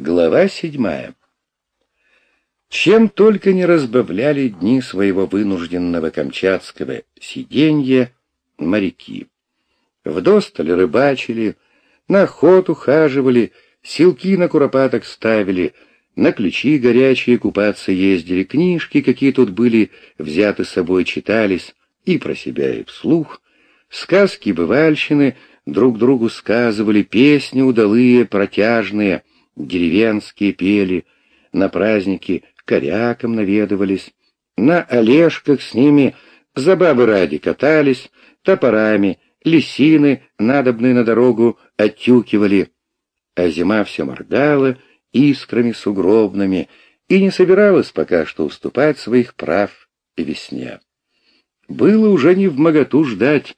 Глава седьмая. Чем только не разбавляли дни своего вынужденного камчатского сиденья моряки. Вдосталь рыбачили, на охоту хаживали, силки на куропаток ставили, на ключи горячие купаться ездили, книжки, какие тут были, взяты с собой читались, и про себя, и вслух. Сказки бывальщины друг другу сказывали, песни удалые, протяжные — деревенские пели, на праздники корякам наведывались, на олежках с ними за бабы ради катались, топорами, лисины, надобные на дорогу, оттюкивали, а зима все моргала искрами сугробными и не собиралась пока что уступать своих прав весне. Было уже не в моготу ждать,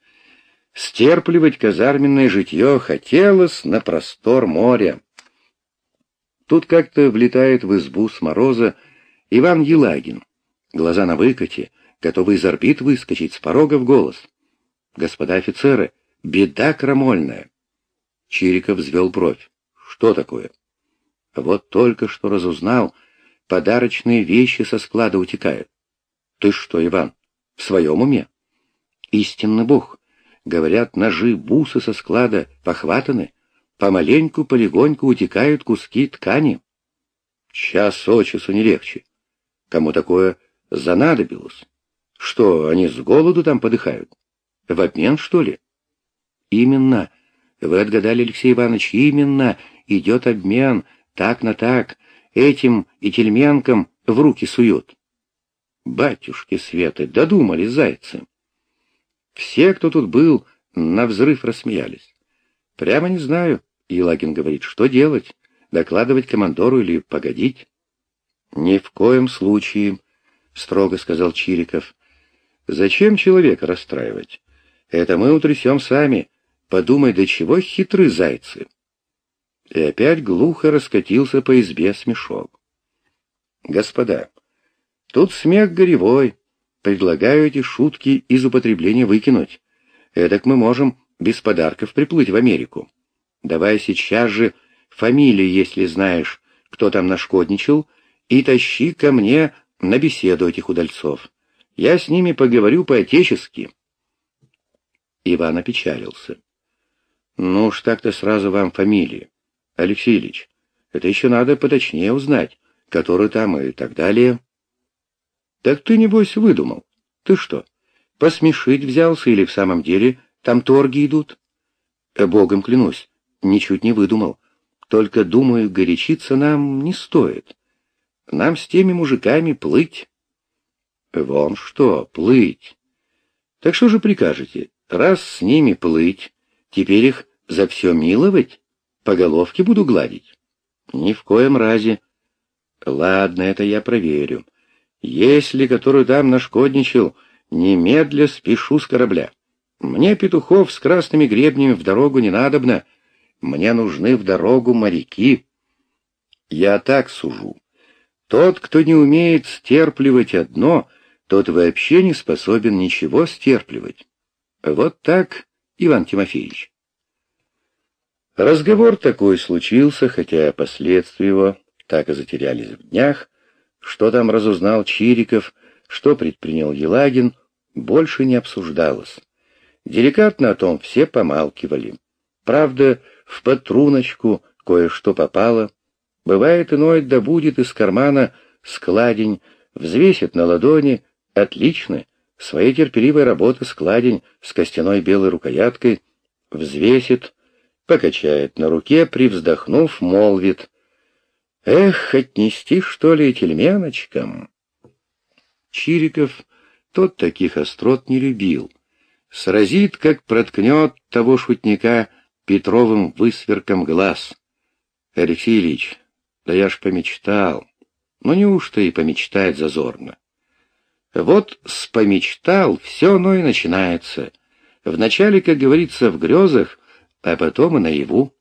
стерпливать казарменное житье хотелось на простор моря. Тут как-то влетает в избу с мороза Иван Елагин. Глаза на выкате, готовый из орбит выскочить с порога в голос. «Господа офицеры, беда крамольная!» Чириков взвел бровь. «Что такое?» «Вот только что разузнал, подарочные вещи со склада утекают». «Ты что, Иван, в своем уме?» «Истинный бог. Говорят, ножи, бусы со склада похватаны, помаленьку, полегоньку утекают куски ткани. Час от часу не легче. Кому такое занадобилось? Что, они с голоду там подыхают? В обмен, что ли? Именно. Вы отгадали, Алексей Иванович, именно. Идет обмен, так на так. Этим и тельменкам в руки суют. Батюшки Светы, додумались зайцы. Все, кто тут был, на взрыв рассмеялись. Прямо не знаю, Елагин говорит, что делать? Докладывать командору или погодить? Ни в коем случае, строго сказал Чириков. Зачем человека расстраивать? Это мы утрясем сами. Подумай, до чего хитры зайцы. И опять глухо раскатился по избе смешок. Господа, тут смех горевой. Предлагаю эти шутки из употребления выкинуть. Эдак мы можем без подарков приплыть в Америку. Давай сейчас же фамилии, если знаешь, кто там нашкодничал, и тащи ко мне на беседу этих удальцов. Я с ними поговорю по-отечески. Иван опечалился. Ну уж так-то сразу вам фамилии. Алексей Ильич, это еще надо поточнее узнать, который там и так далее. Так ты, небось, выдумал. Ты что, посмешить взялся или в самом деле там торги идут? Богом клянусь, ничуть не выдумал. Только, думаю, горячиться нам не стоит. Нам с теми мужиками плыть. Вон что, плыть. Так что же прикажете? Раз с ними плыть, теперь их за все миловать? По головке буду гладить? Ни в коем разе. Ладно, это я проверю. Если который там нашкодничал, немедля спешу с корабля. Мне петухов с красными гребнями в дорогу не надобно, мне нужны в дорогу моряки. Я так сужу. Тот, кто не умеет стерпливать одно, тот вообще не способен ничего стерпливать. Вот так, Иван Тимофеевич. Разговор такой случился, хотя последствия его так и затерялись в днях. Что там разузнал Чириков, что предпринял Елагин, больше не обсуждалось. Деликатно о том все помалкивали. Правда, в патруночку кое-что попало. Бывает иной да будет из кармана складень, взвесит на ладони, отлично, своей терпеливой работы складень с костяной белой рукояткой, взвесит, покачает на руке, привздохнув, молвит. «Эх, отнести, что ли, тельменочкам?» Чириков тот таких острот не любил. Сразит, как проткнет того шутника — Петровым высверком глаз. Алексей Ильич, да я ж помечтал. Ну неужто и помечтать зазорно? Вот с помечтал все оно и начинается. Вначале, как говорится, в грезах, а потом и наяву.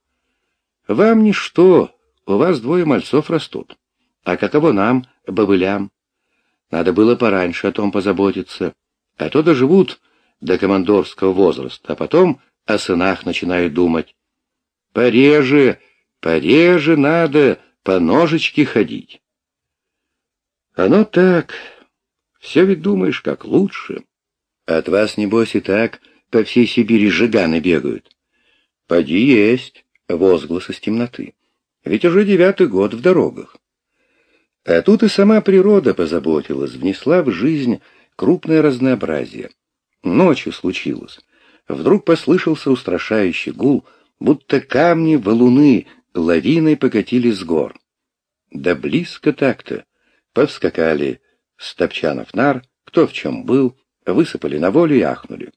Вам ничто, у вас двое мальцов растут. А каково нам, бобылям? Надо было пораньше о том позаботиться. А то доживут до командорского возраста, а потом о сынах начинаю думать. Пореже, пореже надо по ножечке ходить. Оно так. Все ведь думаешь, как лучше. От вас, небось, и так по всей Сибири жиганы бегают. Поди есть, возглас из темноты. Ведь уже девятый год в дорогах. А тут и сама природа позаботилась, внесла в жизнь крупное разнообразие. Ночью случилось. Вдруг послышался устрашающий гул, будто камни, валуны лавиной покатились с гор. Да близко так-то. Повскакали с топчанов нар, кто в чем был, высыпали на волю и ахнули.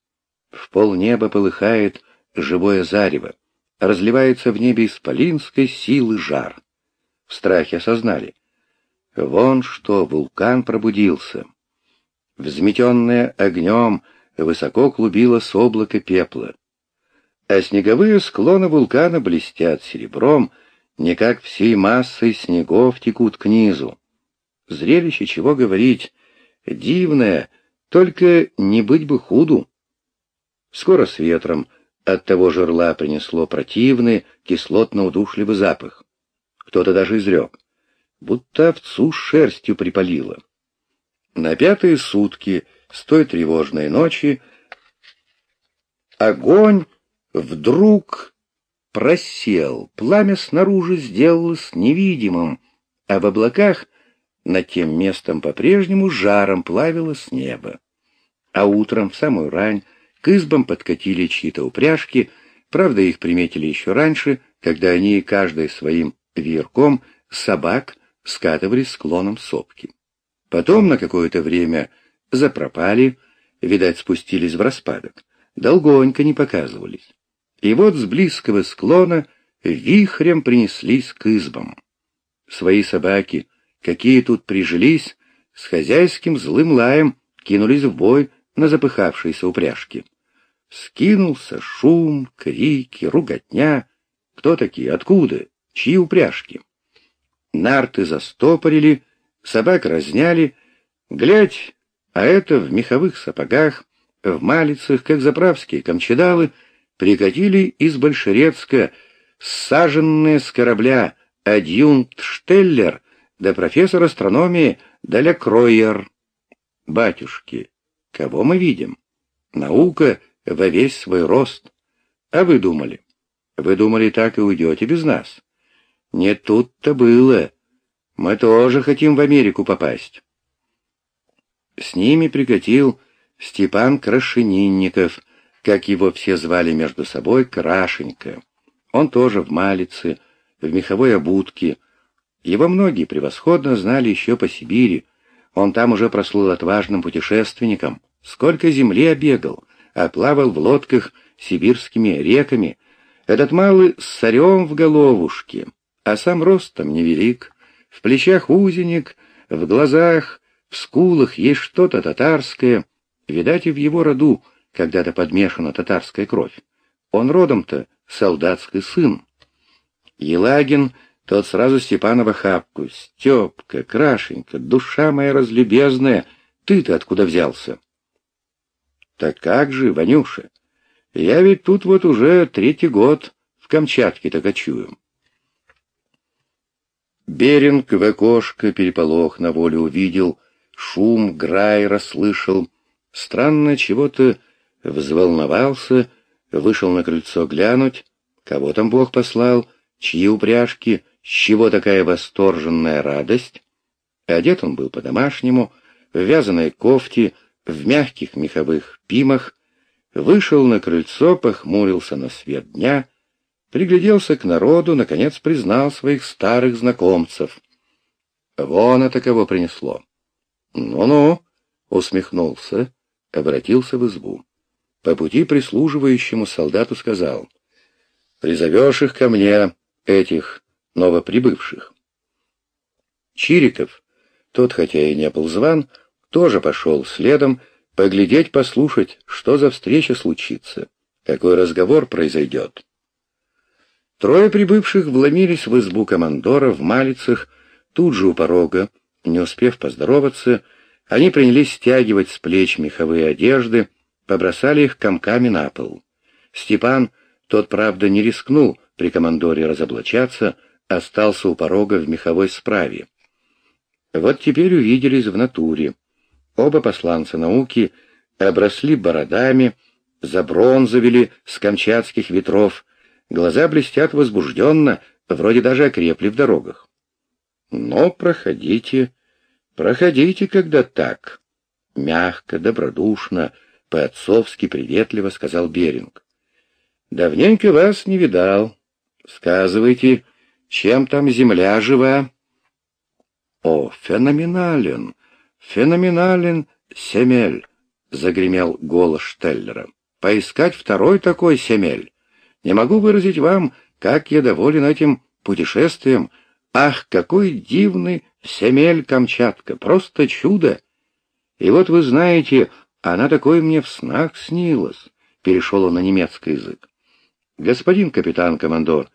В полнеба полыхает живое зарево, разливается в небе исполинской силы жар. В страхе осознали. Вон что, вулкан пробудился. Взметенное огнем, высоко клубилось облако пепла. А снеговые склоны вулкана блестят серебром, не как всей массой снегов текут к низу. Зрелище, чего говорить, дивное, только не быть бы худу. Скоро с ветром от того жерла принесло противный, кислотно-удушливый запах. Кто-то даже изрек, будто овцу шерстью припалило. На пятые сутки с той тревожной ночи огонь вдруг просел, пламя снаружи сделалось невидимым, а в облаках над тем местом по-прежнему жаром плавилось небо. А утром, в самую рань, к избам подкатили чьи-то упряжки, правда, их приметили еще раньше, когда они, каждый своим веерком, собак скатывали склоном сопки. Потом на какое-то время запропали, видать, спустились в распадок, долгонько не показывались. И вот с близкого склона вихрем принеслись к избам. Свои собаки, какие тут прижились, с хозяйским злым лаем кинулись в бой на запыхавшиеся упряжки. Скинулся шум, крики, руготня. Кто такие? Откуда? Чьи упряжки? Нарты застопорили, собак разняли. Глядь, а это в меховых сапогах, в малицах, как заправские камчедалы, прикатили из Большерецка саженные с корабля адъюнкт Штеллер да профессор астрономии Даля Кройер. Батюшки, кого мы видим? Наука во весь свой рост. А вы думали? Вы думали, так и уйдете без нас? Не тут-то было. Мы тоже хотим в Америку попасть. С ними прикатил Степан Крашенинников, как его все звали между собой, Крашенька. Он тоже в малице, в меховой обутке. Его многие превосходно знали еще по Сибири. Он там уже прослыл отважным путешественником. Сколько земли обегал, а плавал в лодках сибирскими реками. Этот малый с царем в головушке, а сам ростом невелик. В плечах узенек, в глазах, скулах есть что-то татарское. Видать, и в его роду когда-то подмешана татарская кровь. Он родом-то солдатский сын. Елагин, тот сразу Степанова хапку. «Степка, Крашенька, душа моя разлюбезная, ты-то откуда взялся?» «Так как же, Ванюша? Я ведь тут вот уже третий год в Камчатке-то кочую». Беринг в окошко переполох на воле увидел, шум грай расслышал, странно чего-то взволновался, вышел на крыльцо глянуть, кого там Бог послал, чьи упряжки, с чего такая восторженная радость. Одет он был по-домашнему, в вязаной кофте, в мягких меховых пимах, вышел на крыльцо, похмурился на свет дня, пригляделся к народу, наконец признал своих старых знакомцев. Вон это кого принесло. «Ну-ну», — усмехнулся, обратился в избу. По пути прислуживающему солдату сказал, «Призовешь их ко мне, этих новоприбывших». Чириков, тот, хотя и не был зван, тоже пошел следом, поглядеть, послушать, что за встреча случится, какой разговор произойдет. Трое прибывших вломились в избу командора в малицах, тут же у порога, не успев поздороваться, они принялись стягивать с плеч меховые одежды, побросали их комками на пол. Степан, тот, правда, не рискнул при командоре разоблачаться, остался у порога в меховой справе. Вот теперь увиделись в натуре. Оба посланца науки обросли бородами, забронзовели с камчатских ветров, глаза блестят возбужденно, вроде даже окрепли в дорогах. Но проходите, проходите, когда так. Мягко, добродушно, по-отцовски приветливо сказал Беринг. Давненько вас не видал. Сказывайте, чем там земля жива? О, феноменален, феноменален, Семель, загремел голос Штеллера. Поискать второй такой Семель. Не могу выразить вам, как я доволен этим путешествием. Ах, какой дивный Семель Камчатка, просто чудо! И вот вы знаете, она такой мне в снах снилась, перешел он на немецкий язык. Господин капитан-командор,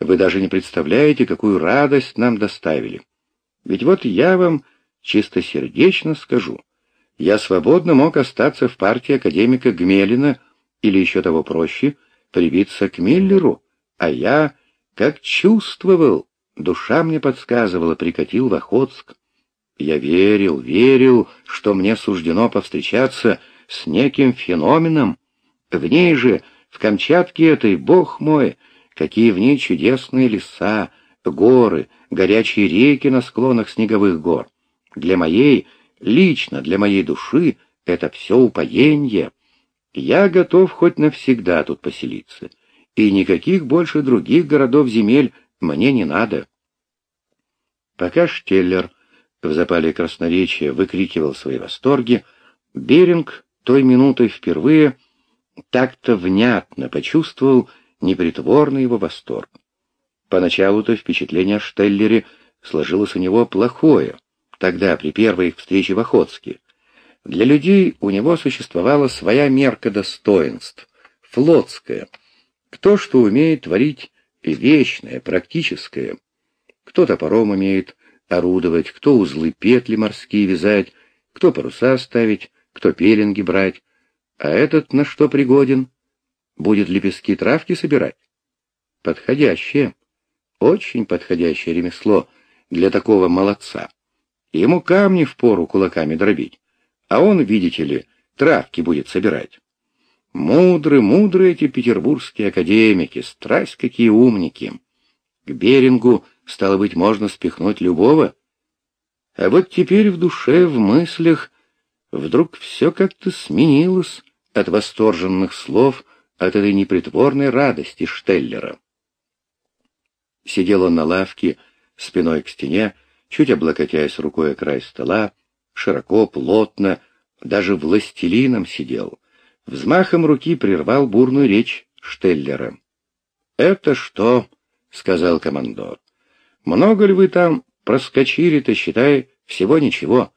вы даже не представляете, какую радость нам доставили. Ведь вот я вам чистосердечно скажу, я свободно мог остаться в партии академика Гмелина или еще того проще, привиться к Миллеру, а я, как чувствовал, душа мне подсказывала, прикатил в Охотск. Я верил, верил, что мне суждено повстречаться с неким феноменом. В ней же, в Камчатке этой, бог мой, какие в ней чудесные леса, горы, горячие реки на склонах снеговых гор. Для моей, лично для моей души, это все упоение. Я готов хоть навсегда тут поселиться, и никаких больше других городов-земель мне не надо. Пока Штеллер в запале красноречия выкрикивал свои восторги, Беринг той минутой впервые так-то внятно почувствовал непритворный его восторг. Поначалу-то впечатление о Штеллере сложилось у него плохое, тогда, при первой их встрече в Охотске. Для людей у него существовала своя мерка достоинств, флотская. Кто что умеет творить вечное, практическое. Кто топором умеет орудовать, кто узлы петли морские вязать, кто паруса ставить, кто пеленги брать. А этот на что пригоден? Будет лепестки травки собирать? Подходящее, очень подходящее ремесло для такого молодца. Ему камни в пору кулаками дробить, а он, видите ли, травки будет собирать. Мудры, мудры эти петербургские академики, страсть какие умники. К Берингу, стало быть, можно спихнуть любого. А вот теперь в душе, в мыслях, вдруг все как-то сменилось от восторженных слов, от этой непритворной радости Штеллера. Сидел он на лавке, спиной к стене, чуть облокотясь рукой о край стола, широко, плотно, даже властелином сидел. Взмахом руки прервал бурную речь Штеллера. «Это что?» — сказал командор. «Много ли вы там проскочили-то, считай, всего ничего?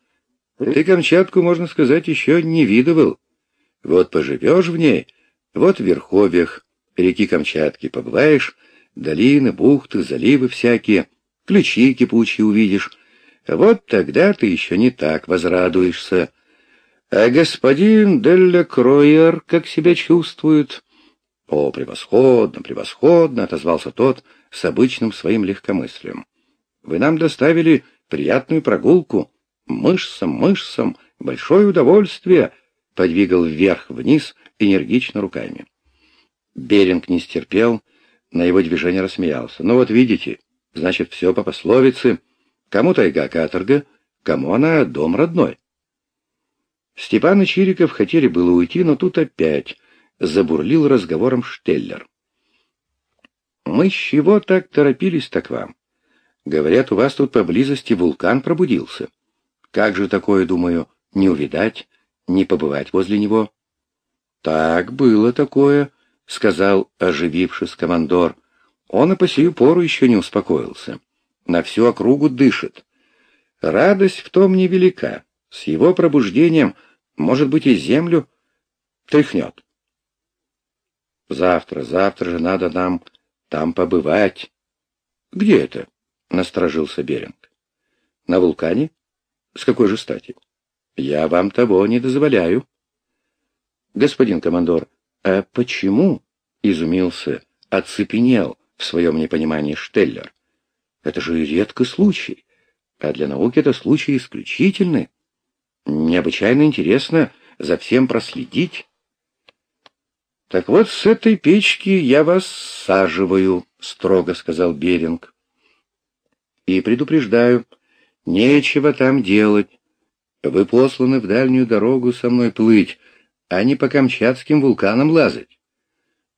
Ты Камчатку, можно сказать, еще не видывал. Вот поживешь в ней, вот в верховьях реки Камчатки побываешь, долины, бухты, заливы всякие, ключи кипучие увидишь. Вот тогда ты еще не так возрадуешься. А господин Делля Кроер как себя чувствует? О, превосходно, превосходно, отозвался тот с обычным своим легкомыслием. Вы нам доставили приятную прогулку. Мышцам, мышцам, большое удовольствие, подвигал вверх-вниз энергично руками. Беринг не стерпел, на его движение рассмеялся. «Ну вот видите, значит, все по пословице. Кому тайга каторга, кому она дом родной». Степан и Чириков хотели было уйти, но тут опять забурлил разговором Штеллер. «Мы с чего так торопились-то к вам? Говорят, у вас тут поблизости вулкан пробудился. Как же такое, думаю, не увидать, не побывать возле него?» «Так было такое», — сказал, оживившись командор. Он и по сию пору еще не успокоился. На всю округу дышит. Радость в том невелика. С его пробуждением, может быть, и землю тряхнет. Завтра, завтра же надо нам там побывать. Где это? Насторожился Беринг. На вулкане? С какой же стати? Я вам того не дозволяю. Господин командор, а почему? Изумился, оцепенел в своем непонимании Штеллер. Это же редкий случай, а для науки это случай исключительный. Необычайно интересно за всем проследить. «Так вот, с этой печки я вас саживаю», — строго сказал Беринг. «И предупреждаю, нечего там делать. Вы посланы в дальнюю дорогу со мной плыть, а не по камчатским вулканам лазать.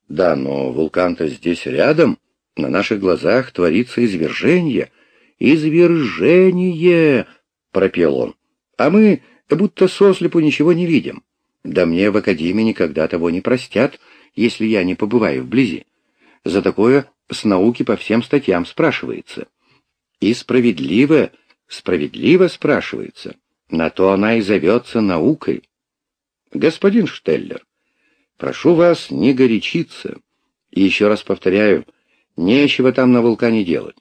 Да, но вулкан-то здесь рядом, на наших глазах творится извержение. Извержение, пропел он. А мы будто сослепу ничего не видим. Да мне в академии никогда того не простят, если я не побываю вблизи. За такое с науки по всем статьям спрашивается. И справедливо, справедливо спрашивается. На то она и зовется наукой. Господин Штеллер, прошу вас не горячиться. И еще раз повторяю, нечего там на вулкане делать.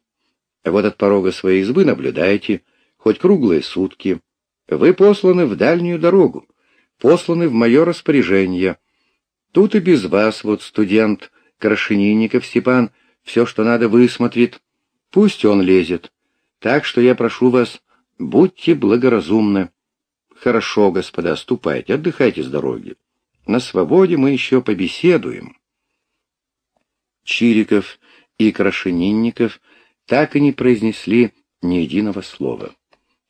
Вот от порога своей избы наблюдаете, хоть круглые сутки. Вы посланы в дальнюю дорогу, посланы в мое распоряжение. Тут и без вас вот студент Крашенинников Степан все, что надо, высмотрит. Пусть он лезет. Так что я прошу вас, будьте благоразумны. Хорошо, господа, ступайте, отдыхайте с дороги. На свободе мы еще побеседуем. Чириков и Крашенинников так и не произнесли ни единого слова.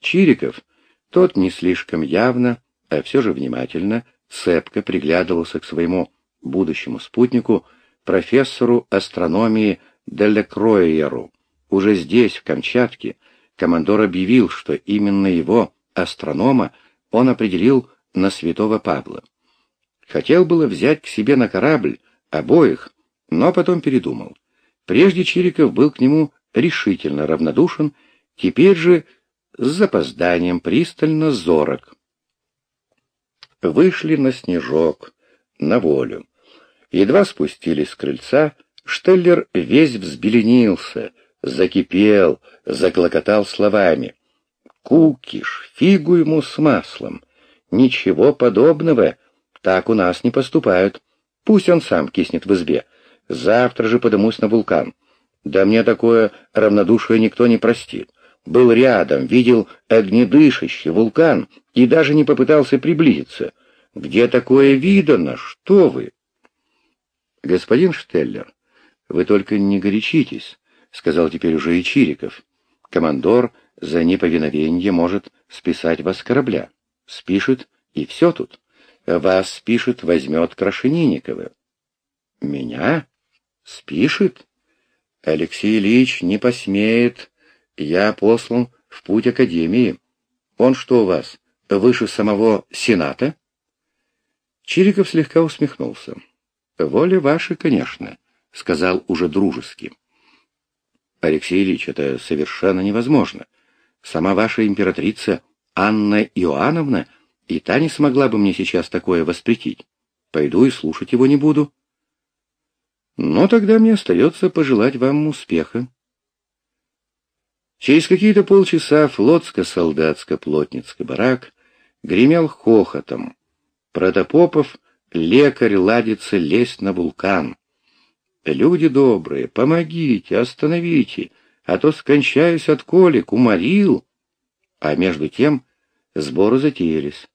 Чириков, тот не слишком явно, а все же внимательно, цепко приглядывался к своему будущему спутнику, профессору астрономии Делекроеру. Уже здесь, в Камчатке, командор объявил, что именно его, астронома, он определил на святого Павла. Хотел было взять к себе на корабль обоих, но потом передумал. Прежде Чириков был к нему решительно равнодушен, теперь же с запозданием пристально зорок. Вышли на снежок, на волю. Едва спустились с крыльца, Штеллер весь взбеленился, закипел, заклокотал словами. Кукиш, фигу ему с маслом. Ничего подобного, так у нас не поступают. Пусть он сам киснет в избе. Завтра же подымусь на вулкан. Да мне такое равнодушие никто не простит. Был рядом, видел огнедышащий вулкан и даже не попытался приблизиться. Где такое видано? Что вы? Господин Штеллер, вы только не горячитесь, сказал теперь уже и Чириков. Командор за неповиновение может списать вас с корабля. Спишет, и все тут. Вас спишет, возьмет Крашенинникова. Меня? Спишет? Алексей Ильич не посмеет. Я послан в путь Академии. Он что у вас, выше самого Сената? Чириков слегка усмехнулся. «Воля ваша, конечно», — сказал уже дружески. «Алексей Ильич, это совершенно невозможно. Сама ваша императрица Анна Иоанновна и та не смогла бы мне сейчас такое воспретить. Пойду и слушать его не буду. Но тогда мне остается пожелать вам успеха. Через какие-то полчаса флотско-солдатско-плотницкий барак гремел хохотом. Протопопов, лекарь, ладится лезть на вулкан. Люди добрые, помогите, остановите, а то скончаюсь от колик, уморил. А между тем сборы затеялись.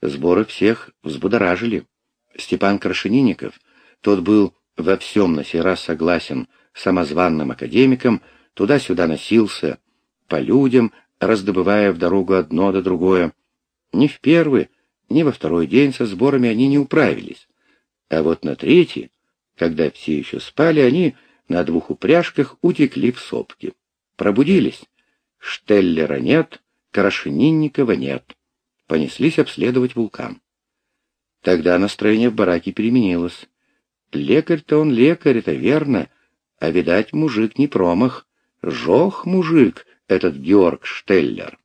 Сборы всех взбудоражили. Степан Крашенинников, тот был во всем на сей раз согласен самозванным академиком, туда-сюда носился, по людям, раздобывая в дорогу одно да другое. Ни в первый, ни во второй день со сборами они не управились. А вот на третий, когда все еще спали, они на двух упряжках утекли в сопки. Пробудились. Штеллера нет, Крашенинникова нет. Понеслись обследовать вулкан. Тогда настроение в бараке переменилось. Лекарь-то он лекарь, это верно, а, видать, мужик не промах. Жох мужик этот Георг Штеллер.